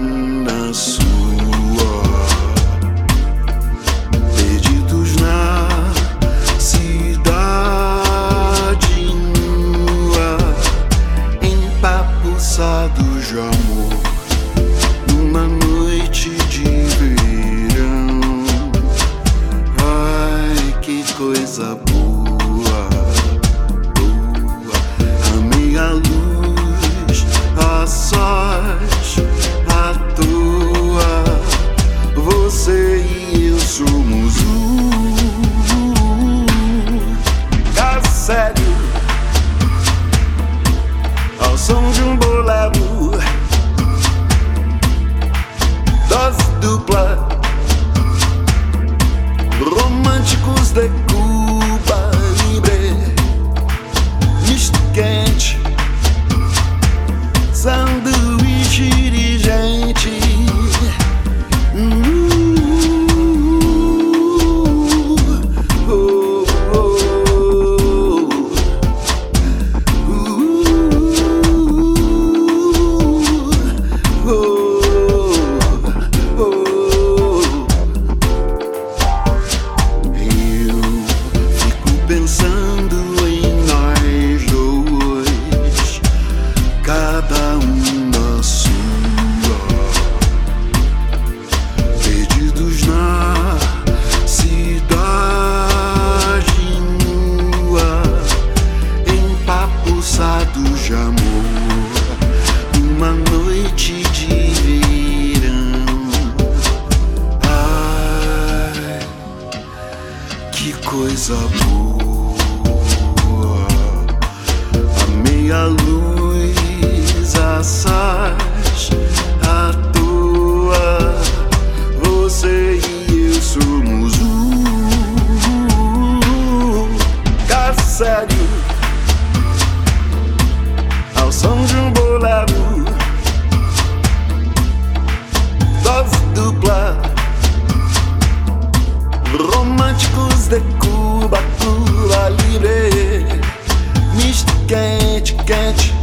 na sua. Tá sério, ao som de um bolero. Luz de Cuba, Cuba livre Misto quente, quente.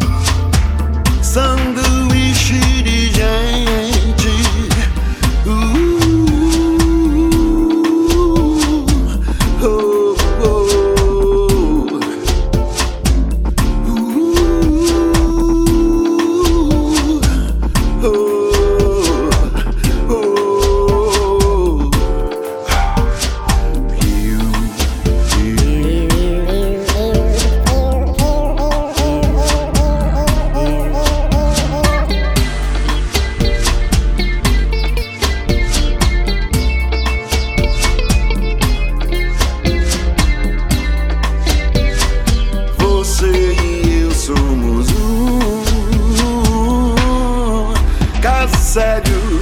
sério.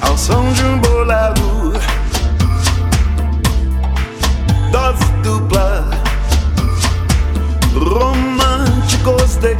Ao som de um bolado Dose dupla. Românticos de